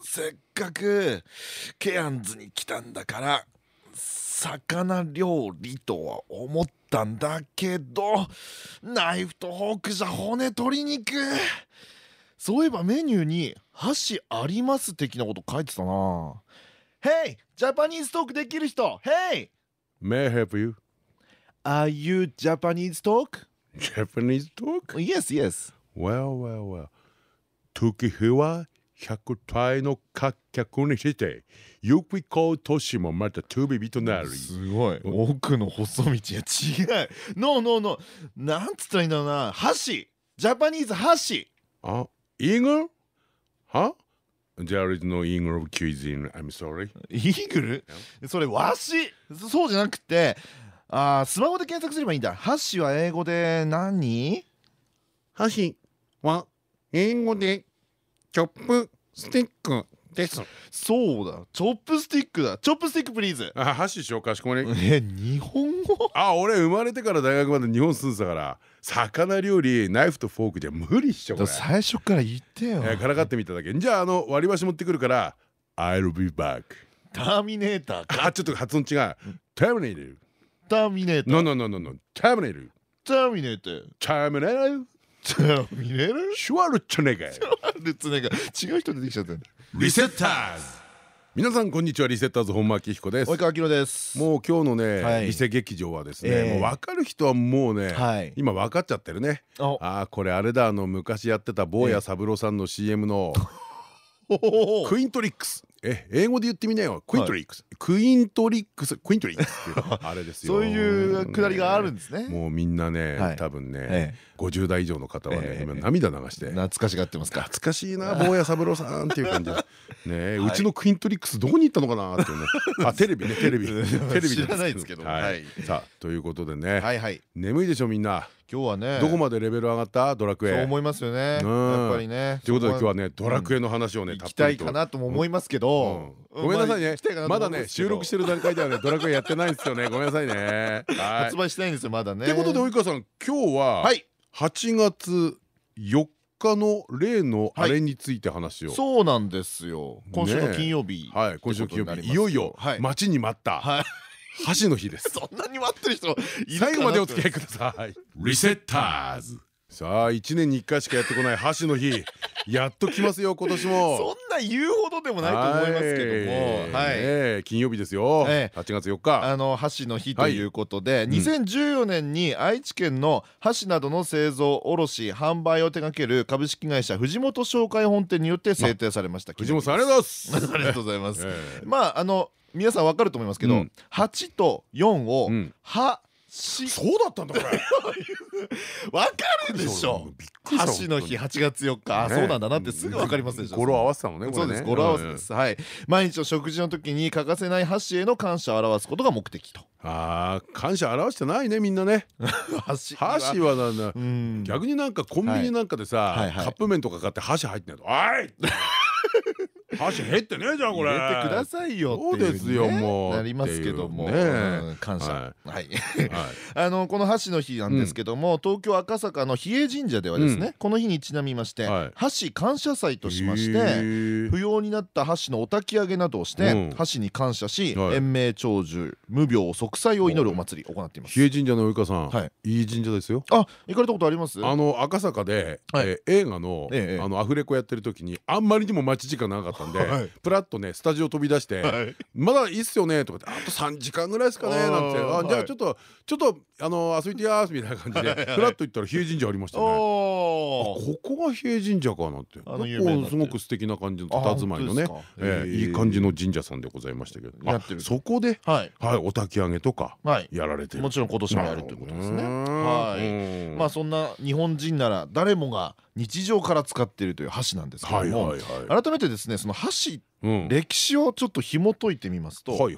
せっかくケアンズに来たんだから魚料理とは思ったんだけどナイフとフォークじゃ骨取り肉そういえばメニューに「箸あります」的なこと書いてたな「Hey! ジャパニーズトークできる人 Hey!」May I help you? Are you Japanese talk? Japanese talk? Yes, yes. Well, well, well. Tokihiwa 百体の客客にして行こうもまた旅となるすごい。奥の細道や違う。ノーノーノーなんつったらいいんだろうな。箸ジャパニーズ箸あイーグルは？There is no Eagle of cuisine, I'm sorry. イーグルそれわしそうじゃなくてあスマホで検索すればいいんだ。箸は英語で何？箸は英語で chopstick です。そうだ。 Chopstickだ。 Chopstick please。あ、箸しようかしこまりえ日本語？あ、俺生まれてから大学まで日本住んでたから魚料理、ナイフとフォークじゃ無理っしょこれ。最初から言ってよ。えーからかってみただけ。じゃああの割り箸持ってくるから I'll be back ターミネーターか？あ、ちょっと発音違う。Terminator ターミネータ No no no no no Terminator ターミネーター Terminator ターミネーターシュワルチョネガルツネが違う人出てきちゃったリセッターズ。皆さんこんにちは。リセッターズ本間明彦です。及川明です。もう今日のね、はい。リセ劇場はですね、ええ。もう分かる人はもうね、はい。今分かっちゃってるね。あああこれあれだあの昔やってた坊や三郎さんの CM の おクイントリックスえ英語で言ってみなよ。クイントリックス、クイントリックス。クイントリックスっていうあれですよ。そういうくだりがあるんですね。もうみんなね、はい。多分ね、え50代以上の方はね、ええ。今涙流して。懐かしがってますか？懐かしいな坊や三郎さんっていう感じ ねうちのクイントリックスどこに行ったのかなっていうね。あテレビねテレビ。テレビ知らないですけど。さあということでね。眠いでしょみんな今日はね。どこまでレベル上がった？ドラクエ。そう思いますよね。うん。やっぱりね。ということで今日はねねドラクエの話をねたっぷりと。かなとも思いますけど。うん。ごめんなさいね。まだね収録してる段階ではねドラクエやってないんですよね。ごめんなさいね。は い発売してないんですよまだね。ということで及川さん今日ははい。8月4日の例のあれについて話を。そうなんですよ。今週の金曜日。はい今週の金曜日。いよいよはい。待ちに待った。はい箸の日です。そんなに待ってる人最後までお付き合いください。リセッターズ。さあ1年に1回しかやってこない箸の日。やっと来ますよ今年も。そんな言うほどでもないと思いますけども。ははい。金曜日ですよ。ええ。8月4日。あの箸の日ということで、ん2014年に愛知県の箸などの製造卸販売を手掛ける株式会社藤本商会本店によって制定されました。藤本さんありがとうございます。ありがとうございます、ええ。まああの皆さんわかると思いますけど、うん。8と4をうん「は」し。そうだったんだこれ。わかるでしょ。箸の日8月4日。あねそうなんだなってすぐわかりますでしょ。語呂合わせたのねこれね。そうです語呂合わせです。はい。毎日の食事の時に欠かせない箸への感謝を表すことが目的と。あー感謝表してないねみんなね。箸箸はなんだ。うん。逆になんかコンビニなんかでさカップ麺とか買って箸入ってないと「おい!」箸減ってねえじゃんこれ。入れてくださいよそうですよもう。なりますけども。感謝。ははい。はい。あのこの箸の日なんですけども東京赤坂の比叡神社ではですねこの日にちなみましてはい。箸感謝祭としましへてー。不要になった箸のお焚き上げなどをしてうん。箸に感謝しはい。延命長寿無病息災を祈るお祭りを行っています。比叡神社の及川さん、はい。いい神社ですよ。あ行かれたことあります？あの赤坂で、映画の,、ええ。あのアフレコやってる時にあんまりにも待ち時間長かったんで、はい。プラッとねスタジオ飛び出して「はいまだいいっすよね」とかって「あと3時間ぐらいですかね」なんて「あじゃあちょっとちょっとあの遊びてやーす」みたいな感じでプラッと行ったら比叡神社ありましたね。ここが比叡神社かなって。なこうすごく素敵な感じの佇まいのね。いい感じの神社さんでございましたけど。あやってる。そこではい。はいお焚き上げとかはい。やられてる。もちろん今年もやるということですねはい。うん。まあそんな日本人なら誰もが日常から使っているという箸なんですけどはいも改めてですねその箸うん。歴史をちょっと紐解いてみますと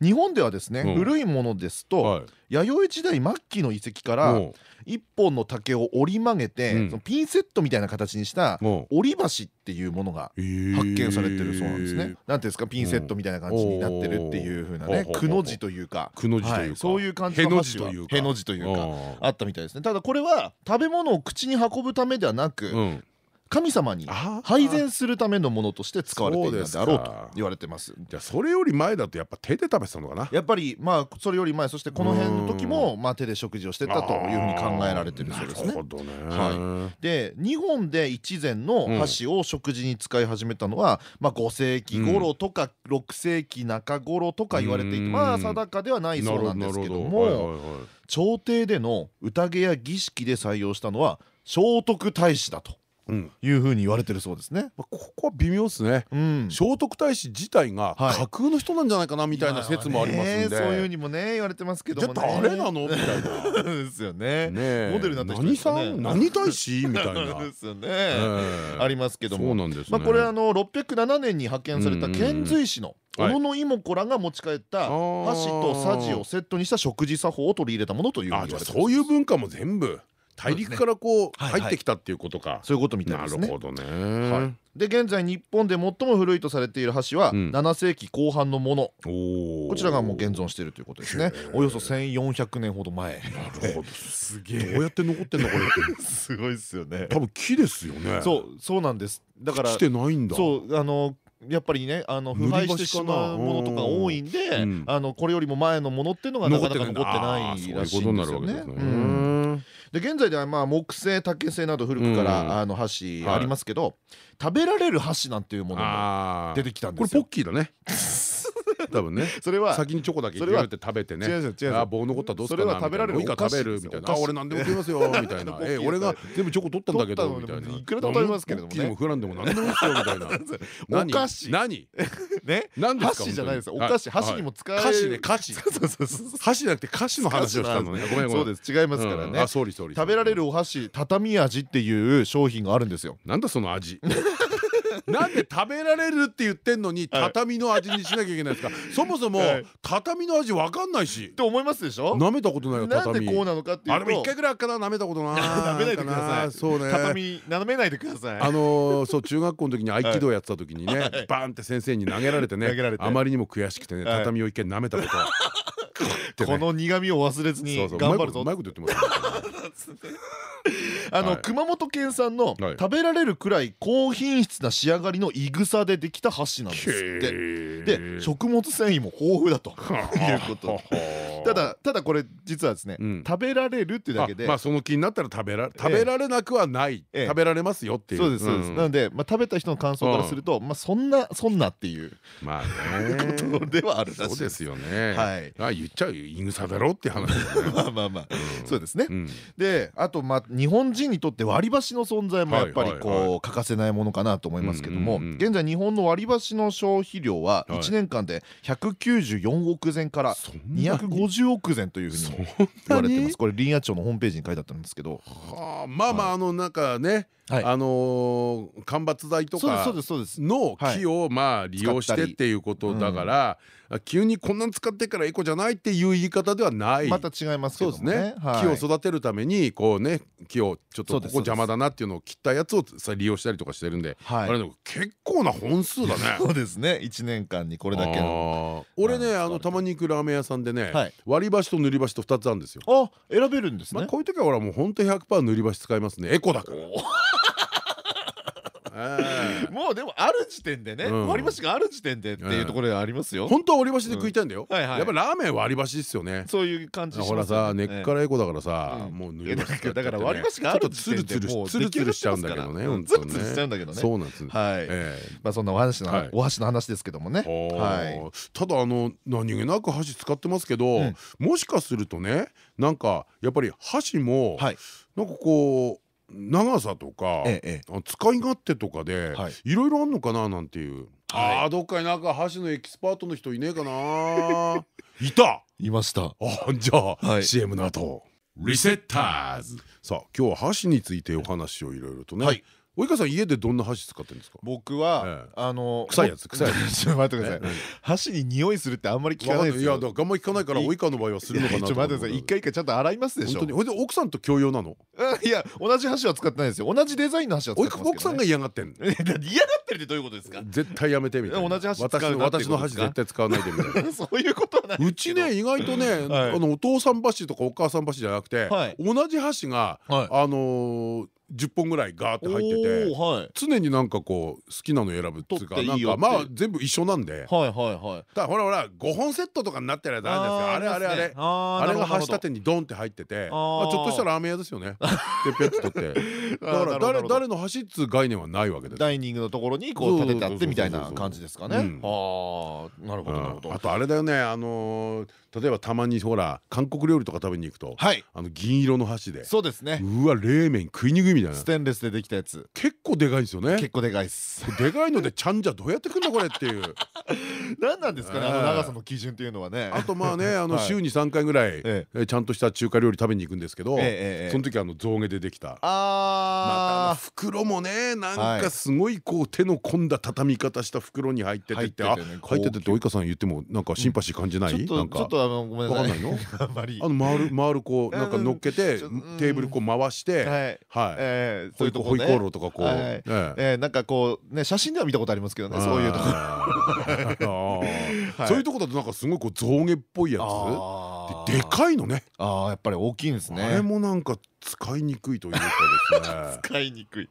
日本ではですねうん。古いものですとはい。弥生時代末期の遺跡からも一本の竹を折り曲げて、うん。そのピンセットみたいな形にした折り箸っていうものがう発見されてるそうなんですね。なんていうんですか？ピンセットみたいな感じになってるっていう風なねくの字というか。くの字というか。はい。そういう感じへのの箸は字というか。への字というかああったみたいですね。ただこれは食べ物を口に運ぶためではなく、うん神様に配膳するためのものとして使われていたんであろうと言われてます。じゃあそれより前だとやっぱ手で食べてたのかな？やっぱりまあそれより前そしてこの辺の時もまあ手で食事をしてたというふうに考えられてるそうですね。なるほ。どね。はで日本で一前の箸を食事に使い始めたのは、まあ、5世紀頃とか6世紀中頃とか言われていて、うん。まあ定かではないそうなんですけどもはい朝廷での宴や儀式で採用したのは聖徳太子だと。うんいうふうに言われてるそうですね。まあここは微妙ですね。うん。聖徳太子自体がはい。架空の人なんじゃないかなみたいな説もありますんで。ねそういうふうにもね言われてますけどじゃあもね。誰なのみたいな。ですよね。モデルになった人何さん？何大使？みたいな。ですよね。ええ。ありますけども。そうなんですね。まあこれあの607年に派遣された遣隋使のはい。小野妹子らが持ち帰った箸とさじをセットにした食事作法を取り入れたものというそういう文化も全部大陸からこう入ってきたっていうことか。そういうことみたいなですね。るほどね。はい、で現在日本で最も古いとされている箸はうん。7世紀後半のもの、こちらがもう現存しているということですね。およそ1400年ほど前。なるほど。すげえ。どうやって残ってんだこれって。すごいですよね。多分木ですよね。そうそうなんです。だからしてないんだ。そうあのやっぱりねあの腐敗してしまうものとか多いんで、うん。あのこれよりも前のものっていうのがなかなか残ってないらしいんですよね。うんで現在ではまあ木製竹製など古くかうん。らあの箸はい。ありますけど、食べられる箸なんていうものもあ出てきたんこれですよ。ポッキーだね 多分ね。それは先にチョコだけそれはギューって食べてね。違う違う違う。あ棒残ったらどうすかなそれは食べられるか食べるみたいな。俺何でも食いますよみたいな。え俺が全部チョコ取ったんだけどみたいな。いくらでも食べますけれどもね。もフランでも何でもいいですよみたいな。何 お菓子。何？ね？何ですか箸じゃないですよ。お菓子。箸にも使える。菓子ね菓子。そうそうそうそう。箸じゃなくて菓子の話をしたのね。ごめんごめん。そうです。違いますからね。うん。あ総理総理食べられるお箸畳味っていう商品があるんですよ。なんだその味 なんで食べられるって言ってんのにはい。畳の味にしなきゃいけないんですか？そもそもはい。畳の味わかんないし。って思いますでしょ舐めたことないよなん畳でこうなのかっていうと。あでも一回ぐらいかな舐めたことな 舐めないでください。そうね。畳舐めないでください。あのーそう中学校の時に合気道やってた時にねはい。バーンって先生に投げられてねあまりにも悔しくてねはい。畳を一回舐めたこと。この苦味を忘れずにそうそう。頑張るぞ。うまいこと言ってますね あの、はい。熊本県産のはい。食べられるくらい高品質な仕上がりのいぐさでできた箸なんですって。で食物繊維も豊富だということ。ただただこれ実はですね、うん。食べられるっていうだけで、あまあその気になったら食べら食べられなくはない。ええ。食べられますよっていう。そうですそうです、ん。なので、まあ、食べた人の感想からすると、まあそんなそんなっていう。まあね。ことではあるらしいそうですよね。はい。あ言っちゃうよ。イグサだろっていう話ですよね。まあまあまあ、そうですね、うん。であとまあ日本人にとって割り箸の存在もやっぱりこう欠かせないものかなと思いますけども現在日本の割り箸の消費量ははい。1年間で194億膳からそんなに？250億膳というふうにも言われてます。これ林野庁のホームページに書いてあったんですけど。はあまあまああのなんかねはい。あのー間伐材とかの木をまあ利用してっていうことだから急にこんなん使ってからエコじゃないっていう言い方ではない。また違いますけそうですね。どもねはい。木を育てるためにこうね木をちょっとここ邪魔だなっていうのを切ったやつをさ利用したりとかしてるんではい。あれでも結構な本数だね。そうですね。1年間にこれだけの。俺ねあのたまに行くラーメン屋さんでねはい。割り箸と塗り箸と2つあるんですよ。あ選べるんですね。まあこういう時は俺はもうほんと100%塗り箸使いますね。エコだから。ええもうでもある時点でねうん。割り箸がある時点でっていうところではありますよ。本当は割り箸で食いたいんだよ。やっぱラーメンは割り箸ですよね。そういう感じほらさ根っからエコだからさうん。もう塗り箸使っちゃってね。だから割り箸があるちょっとツルツル時点でツルツルしちゃうんだけどねツルツルしちゃうんだけどね。そうなんですはい。えまあそんなお話のはい。お箸の話ですけどもね。えはい。ただあの何気なく箸使ってますけどうん。もしかするとねなんかやっぱり箸もはい。なんかこう長さとかええ使い勝手とかではい。いろいろあんのかななんていう。はい。あーどっかになんか箸のエキスパートの人いねえかな。いた。いました。あじゃあはい。CM の後。リセッターズ。さあ今日は箸についてお話をいろいろとね。はい及川さん家でどんな箸使ってるんですか？僕は、ええ。あの臭いやつ臭いやつ。ちょっと待ってください。え箸に匂いするってあんまり聞かないですよ。やだあんまり聞かないから及川の場合はするのかなちょっと待ってください。一回一回ちゃんと洗いますでしょ。本当に？で奥さんと共用なの？うんいや同じ箸は使ってないですよ。同じデザインの箸は使ってますけど、ね、奥さんが嫌がってん 嫌がってるってどういうことですか？絶対やめてみたいな。同じ箸使うな私の私の箸絶対使わないでみたいな。そういうことはないうちね意外とね、はい。あのお父さん箸とかお母さん箸じゃなくて、はい。同じ箸が、はい。あのー10本ぐらいガーって入っててはい。常になんかこう好きなの選ぶっていいよって。なんかまあ全部一緒なんで。はいはいはい。ただほらほら5本セットとかになってるやつあるんですよあれあれあれ。ああれが箸下立てにドンって入っててあちょっとしたラーメン屋ですよね。でペッて取って。だから誰誰の箸っつう概念はないわけですダイニングのところにこう立ててあってみたいな感じですかね。うんああなるほどなるほど。うんあとあれだよねあのー例えばたまにほら韓国料理とか食べに行くとはい。あの銀色の箸で。そうですね。うわ冷麺食いにくいステンレスでできたやつ。結構でかいんですよね。結構でかいっす。でかいのでちゃんじゃどうやってくんのこれっていう。何なんですかねあのええ長さの基準っていうのはね。あとまあね あのはい週に3回ぐらいええ。ちゃんとした中華料理食べに行くんですけどその時あの象牙でできた。またあのあ袋もねなんはいかすごいこう手の込んだ畳み方した袋に入っててってあ入っててって及川さん言ってもなんかシンパシー感じない？なんか。とちょっとあのごめんなさい。わかんないの？あんまり。あの回る回るこうなんか乗っけてテーブルこう回してはい。はいええそういうとこね。ホイコーローとかこう。はいええ。えーなんかこうね写真では見たことありますけどねそういうとこ。あ ーそういうとこだとなんかすごいこう象牙っぽいやあー。つででかいのね。あーやっぱり大きいんですね。あれもなんか使いにくいというかですね。使いにくい。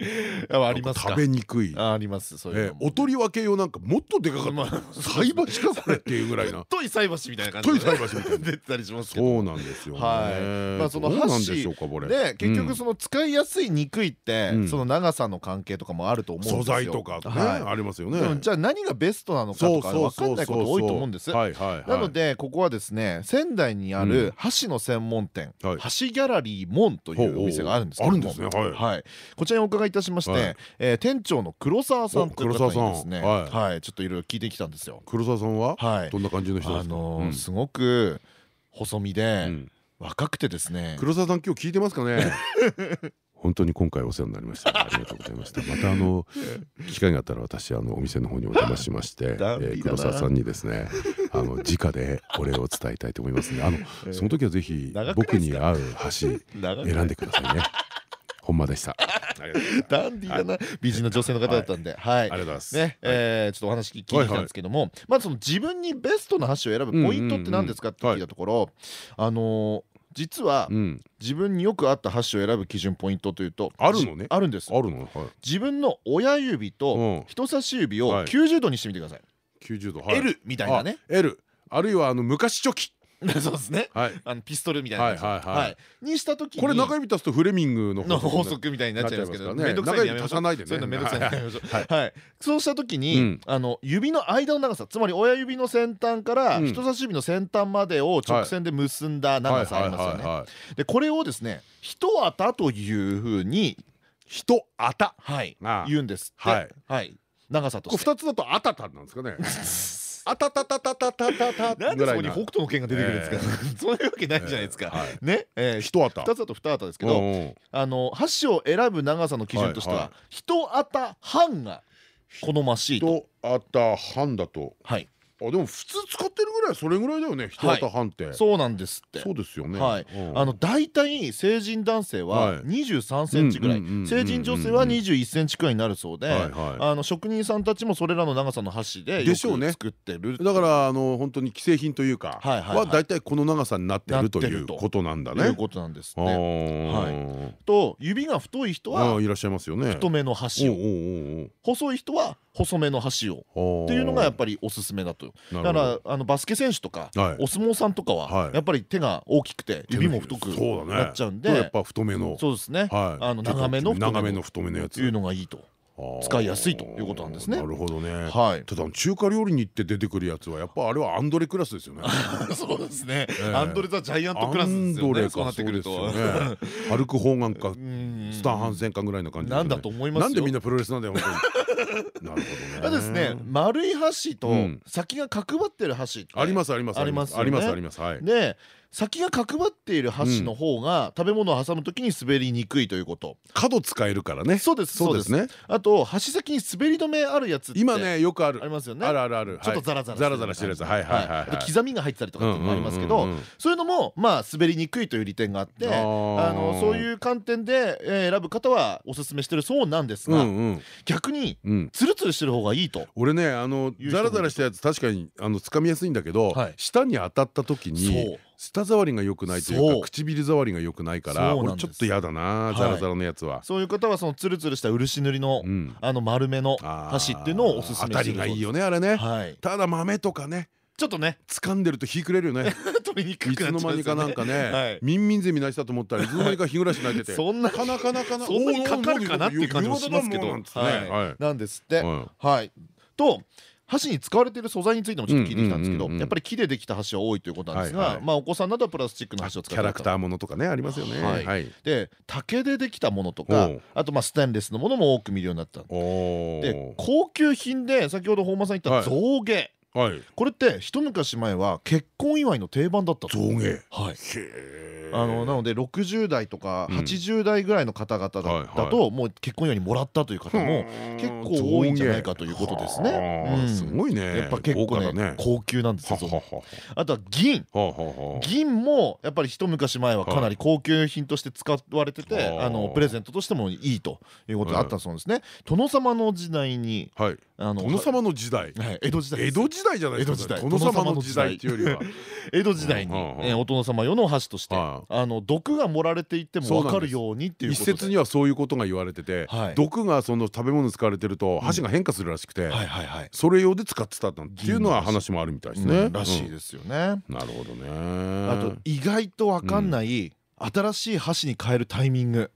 やありますか？食べにくい。あありますそういうお取り分け用なんかもっとでかかまあった菜箸かこれっていうぐらいな 太い菜箸みたいな感じで。太い菜箸みたいな。出てたりしますけどそうなんですよね。はい。まあその箸で結うん。局その使いやすいにくいってうん。その長さの関係とかもあると思うんです素よ材とかねはありますよね。じゃあ何がベストなのかとか分かんないこと多いと思うんです。はいはいはい。なのでここはですね仙台にあうん。る箸の専門店。はい。箸ギャラリーモンというお店があるんですけども。あるんですね。はい。はい。こちらにお伺いいたしましはい。てえー店長の黒沢さんという方お黒沢さん。にですねちょっといろいろ聞いてきたんですよ。黒沢さんは？はい。どんな感じの人であすかすごく細身うでん。若くてですね。黒沢さん今日聞いてますかね？本当に今回お世話になりました。ありがとうございました。またあの 機会があったら私あのお店の方にお邪魔しまして、えー黒沢さんにですねあの直でお礼を伝えたいと思いますねあのその時はぜひ僕に合う箸長く選んでくださいね。ほんまでした。ダンディーだな。美人の女性の方だったんで。はい。ありがとうございます。ねえーちょっとお話聞いてきたんですけどもまずその自分にベストな箸を選ぶポイントって何ですかって聞いたところあのー実はうん。自分によく合った箸を選ぶ基準ポイントというとあるのね。じあるんです。あるの？はい。自分の親指うん。と人差し指をはい。90度にしてみてください。90度はい。L みたいなね。あ L あるいはあの昔チョキ そうですね。はい。あのピストルみたいな。はいはいはい。にした時に。これ中指足すとフレミングのの法法則則みたいになっちゃいますけどなっちゃいめんどくさないでね。そういうのめんどくさいはいはい。そうした時うにん。あの指の間の長さつまり親指の先端からうん。人差し指の先端までを直線で結んだ長さありますよね。ねでこれをですね一股というふうに人あた。言うんですって。はい。はい。長さと二つだとあたたなんですかね あたたたたたたたたなんでそこに北斗の拳が出てくるんですかそういうわけないじゃないですかねえー人あた二つだと二股ですけどあの箸を選ぶ長さの基準としてはいははい一股半が好ましいと。人あた半だとはい、あでも普通使ってるぐらいそれぐらいだよね人あた半って。そうなんですって。そうですよね。はい。うん。あの大体成人男性ははい。23センチぐらい。成人女性は21センチくらいになるそうであの職人さんたちもそれらの長さの箸でよく作ってるだからあの本当に既製品というかはいはいはい。はだいたいこの長さになってるということなんだというねことなんですあね。ーと指が太い人はいらっしゃいますよね。太めの箸を。細い人は細めの箸を。っていうのがやっぱりおすすめだと。なるほど。だからあのバスケ選手とかはい。お相撲さんとかははい。やっぱり手が大きくて指も太くなっちゃうんで。やっぱ太めの。そうですね。はい。あの長めの太めの長めの太めのやつ。いうのがいいと使いやすいということなんですね。なるほどね。はい。ただ中華料理に行って出てくるやつはやっぱあれはアンドレクラスですよね。そうですね。えアンドレ・ザ・ジャイアントクラスですよね。そうなってくると。かそうですよね。ハルク・ホーガンかうん。スタン・ハンセンかぐらいの感じなんだと思いますよ。なんでみんなプロレスなんだよ本当に。なるほどねですね丸い箸とうん。先が角張ってる箸ありますありますあります。ありますあります。はい。で先が角張っている箸の方が食べ物を挟むときに滑りにくいということ。角使えるからね。そうですそうです。ね。あと箸先に滑り止めあるやつって今ねよくある。ありますよね。あるあるある。ちょっとザラザラザラザラしてるやつ。はいはいはい。刻みが入ってたりとかっていうのもありますけどうんうんうんうんそういうのもまあ滑りにくいという利点があってあのそういう観点でえー選ぶ方はおすすめしてるそうなんですがうんうん。逆にうん。ツルツルしてる方がいいと。俺ねあのザラザラしたやつ確かにあの掴みやすいんだけどはい。舌に当たった時そう。に舌触りが良くないというか唇触りが良くないから俺ちょっと嫌だなザラザラのやつは。そういう方はそのツルツルした漆塗りのうん。あの丸めの箸っていうのをおすすめ当たしてるりがいいよねあれね。はい。ただ豆とかねちょっとね。掴んでると火くれるよね。取りにくいつの間にかなんかはねい。ミンミンゼミ泣いたと思ったらいつの間にか日暮らし泣いてて。そんなかなかなかなそんなにかかるかなっていう感じもしますけど。なんですって。はい。はい。と箸に使われている素材についてもちょっと聞いてきたんですけどやっぱり木でできた箸は多いということなんですがまあお子さんなどはプラスチックの箸を使ってキャラクターーものとかねありますよね。で竹でできたものとかあとまあステンレスのものも多く見るようになったおでー高級品で先ほど本間さん言った象牙はい。これって一昔前は結婚祝いの定番だったと。象牙はい。あのなので60代とかうん。80代ぐらいの方々だともう結婚祝いにもらったという方も結構多いんじゃないかということですね。すごいね。やっぱ結構ね高級なんですよあとは銀ははは銀もやっぱり一昔前はかなり高級品として使われててはい。あのプレゼントとしてもいいということがあったそうですね。殿様の時代にはい。あの殿様の時代。はい。江戸時代江戸時代じゃないですか江戸時代。殿様の時代。っていうよりは。江戸時代に。お殿様用の箸として。はあの毒が盛られていても分かるようにっていう一説にはそういうことが言われててはい。毒がその食べ物に使われてると箸が変化するらしくてそれ用で使ってたなんていうのは話もあるみたいですね。うん。らしいですよね。うん。なるほどね。あと意外と分かんない新しい箸に変えるタイミング。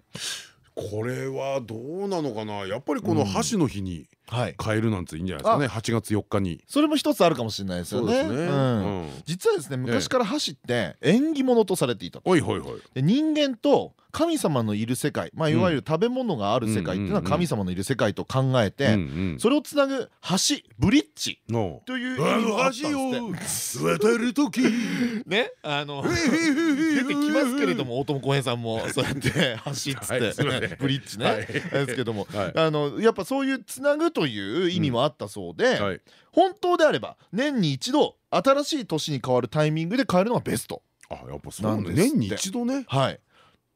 これはどうなのかな。やっぱりこの箸の日にはい変えるなんていいんじゃないですかね。8月4日に。それも一つあるかもしれないですよね。実はですね昔から箸って縁起物とされていた人間と神様のいる世界まあいわゆる食べ物がある世界っていうのは神様のいる世界と考えてそれをつなぐ橋ブリッジのという意味もあったんですって。渡る時。ねあの出出てきますけれども大友康平さんもそうやって走っつってブリッジね、はい。ですけども、はい。あのやっぱそういうつなぐという意味もあったそうで、はい。本当であれば年に一度新しい年に変わるタイミングで変えるのがベスト。あやっぱそうなんです年に一度ね。はい。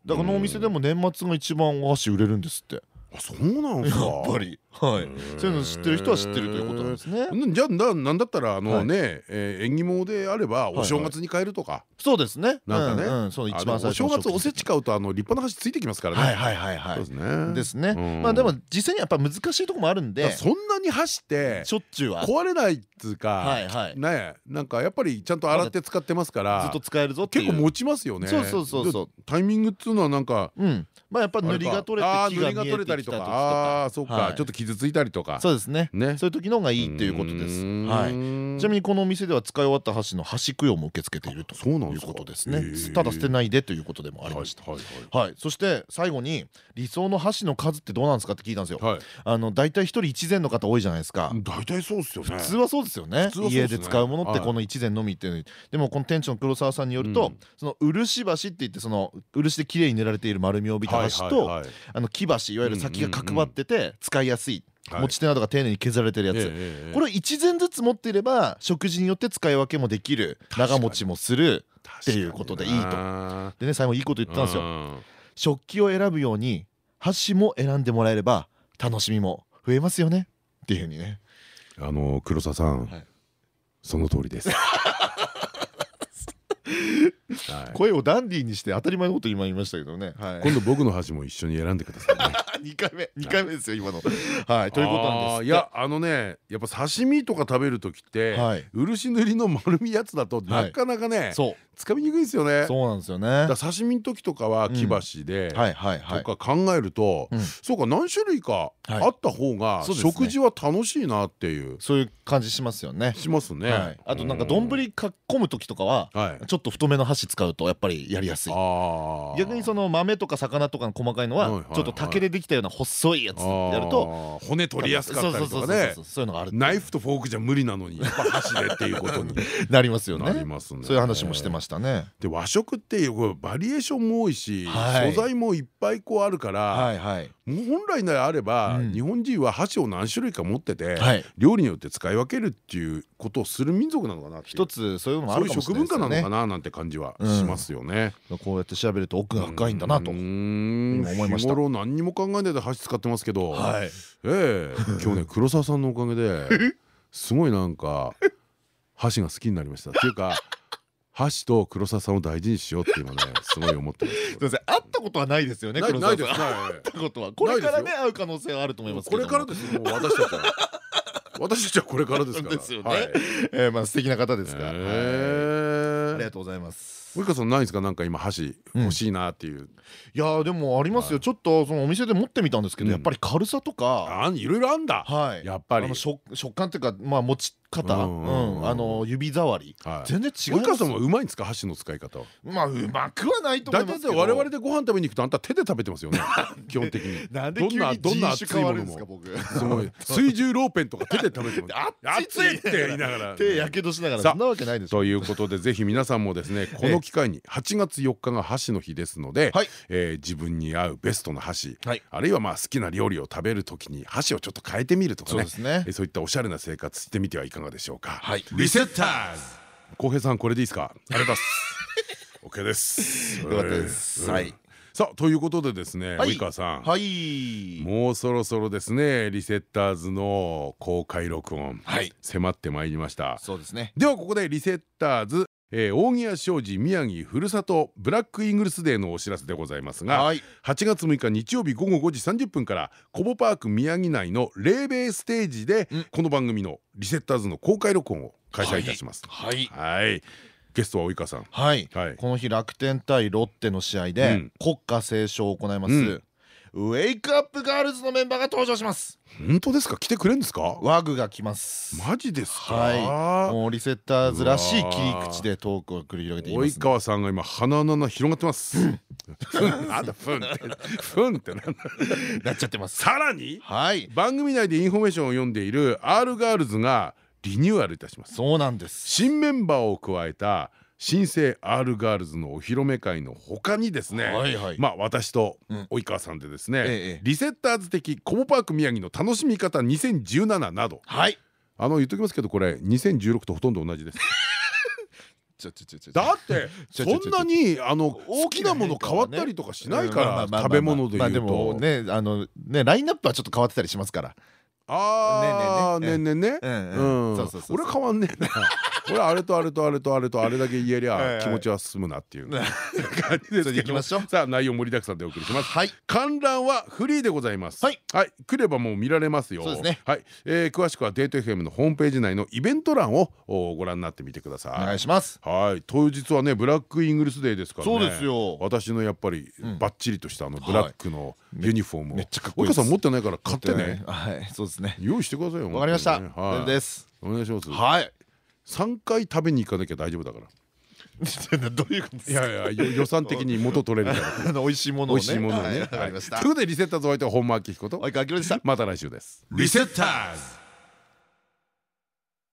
だからこのお店でも年末が一番お箸売れるんですって。あそうなんですか。やっぱりはい。そういうの知ってる人は知ってるということなんですね。うんじゃあななんだったらあはい。のねえー縁起物であればお正月に変えるとか。そうですねなんかね。そうあ一番最初お正月おせち買うとあの立派な箸ついてきますからね。はいはいはいはい。そうですね。まあでも実際にやっぱ難しいところもあるんでそんなに箸ってしょっちゅうは。壊れないっつうはかいはい。ねなんかやっぱりちゃんと洗って使ってますからずっと使えるぞっていう。結構持ちますよね。そうそうそうそう。でタイミングっつうのはなんかうん。まあやっぱ塗りが取れて木が塗りが取れ見えてきた時とたりとか。かあーそうか。はい。ちょっと傷ついたりとか。そうですね。ね。そういう時の方がいいっていうことです。はい。ちなみににこのお店では使い終わった箸の箸供養も受け付けているということですね。ただ捨てないでということでもありました。はいそして最後に理想の箸の数ってどうなんですかって聞いたんですよ。はい。はいあの大体一人一膳の方多いじゃないですか。大体そうっすよね。普通はそうですよね。家で使うものってはい。この一膳のみっていう。でもこの店長の黒沢さんによると、うん。その漆箸って言ってその漆で綺麗に塗られている丸みを帯びた箸と、あの木箸いわゆる先が角張ってて使いやすい持ち手などが丁寧に削られてるやつ、これを一膳ずつ持っていれば食事によって使い分けもできる。長持ちもする。っていうことでいいと。とでね最後いいこと言ってたんですよ。よ食器を選ぶように箸も選んでもらえれば楽しみも増えますよね。っていうふうにね。あの黒沢さん。はい。その通りです。はい。声をダンディーにして当たり前のこと今言いましたけどね、はい、今度僕の箸も一緒に選んでくださいね 2回目2回目ですよ今の。はいということなんです。いやあのねやっぱ刺身とか食べる時って、はい。漆塗りの丸みやつだとなかなかね、そう。つかみにくいですよね。そうなんですよね。刺身の時とかは木箸で、とか考えると、うん。そうか何種類かはい。あった方が食事は楽しいなっていう。そういう感じしますよね。しますね、はい。あとなんか丼かっこむ時とかははい。ちょっと太めの箸使うとやっぱりやりやすい。逆にその豆とか魚とかの細かいのはちょっと竹ででききたような細いやつやると骨取りやすかったりとかね。そういうのがあるナイフとフォークじゃ無理なのにやっぱ箸でっていうことに。なりますよね。そういう話もしてましたね。で和食ってバリエーションも多いし、はい。素材もいっぱいこうあるから、本来ならあれば、うん。日本人は箸を何種類か持ってて、はい。料理によって使い分けるっていうことをする民族なのかな一つそういうのもあるかもしれ食文化なのかなななんて感じはしますよね。こうやって調べると奥が深いんだなと。思いました。日頃何にも考えないで箸使ってますけど、はい。ええ。今日ね黒沢さんのおかげですごいなんか箸が好きになりました。っていうか箸と黒沢さんを大事にしようって今ねすごい思ってます。すいません。会ったことはないですよねない黒ないです。沢さん会ったことは。これからね会う可能性はあると思いますけこれからですよ。もう私たちは。私たちはこれからですから。ですよね。はい。えーまあ素敵な方ですから。あー。りがとうございます及川さんないですか？なんか今箸欲しいなっていう、いやーでもありますよ。ちょっとそのお店で持ってみたんですけどうん。やっぱり軽さとか。あいろいろあんだ、はい。やっぱり。あの食食感っていうかまあ持ち方。あの指触り。はい。全然違い及ます。川さんもうまいんですか？箸の使い方。はまあうまくはないと思大体いますけど。我々でご飯食べに行くとあんた手で食べてますよね。基本的に。なんで急にどんな人種変わるんですごい水中ローペンとか手で食べてます。熱 い熱いって言いながら手やけどしながら。そんなわけないでしょ。ということでぜひ皆さんもですね この機会に8月4日が箸の日ですので、はい。えー自分に合うベストな箸、はい。あるいはまあ好きな料理を食べるときに箸をちょっと変えてみるとかね。そうですね。えーそういったおしゃれな生活してみてはいかがでしょうか。はい。リセッターズ。浩平さんこれでいいですか？ありがとうございます。OK です。よかったです。うん。はい。さあということでですねはい。及川さん。はい。もうそろそろですねリセッターズの公開録音はい。迫ってまいりました。そうですね。ではここでリセッターズ、えー、大宮商事宮城ふるさとブラックイーグルスデーのお知らせでございますが、はい。8月6日日曜日午後5時30分からコボパーク宮城内のレーベーステージでうん。この番組のリセッターズの公開録音を開催いたします。はい。はい。ゲストは及川さん。はい。はい。この日楽天対ロッテの試合うでん。国歌斉唱を行いまうん。すウェイクアップガールズのメンバーが登場します。本当ですか？来てくれるんですか？ワグが来ます。マジですか、はい。もうリセッターズらしい切り口でトークを繰り広げています。及川さんが今鼻の穴広がってます。ふ んなんだふんってふんって。なっちゃってます。さらにはい。番組内でインフォメーションを読んでいる R ガールズがリニューアルいたします。そうなんです。新メンバーを加えた新生 R ガールズのお披露目会の他にですね、はいはい。まあ私とうん及川さんでですね、ええリセッターズ的コボパーク宮城の楽しみ方2017など。はい。あの言っときますけどこれ2016とほとんど同じです。だってそんなにあの好大きなもの変わったりとかしないから食べ物でまあ言うともねあのねラインナップはちょっと変わってたりしますからああねねんねうん。俺変わんねえな。俺あれとあれとあれとあれとあれだけ言えりゃ気持ちは進むなっていう。ね感じですけど。さあ内容盛りだくさんでお送りします。はい。観覧はフリーでございます。はい。来ればもう見られますよ。そうですね。はい。えー詳しくはデート FM のホームページ内のイベント欄をおご覧になってみてください。お願いします。はい。当日はねブラックイングルスデーですからね。そうですよ。私のやっぱりうん。バッチリとしたあのブラックのユニフォームを。めっちゃかっこいいです。及川さん持ってないから買ってね。はい。そうですね。用意してくださいよわかりました。です。お願いします。はい。3回食べに行かなきゃ大丈夫だから。どういうことですいかやいやよ予算的に元取れるから。美味しいものをね。美味しいものをはい。ねわかりました。とい。うことでリセッターズお相手は本間明彦とおいかきろでしたまた来週です。リセッターズ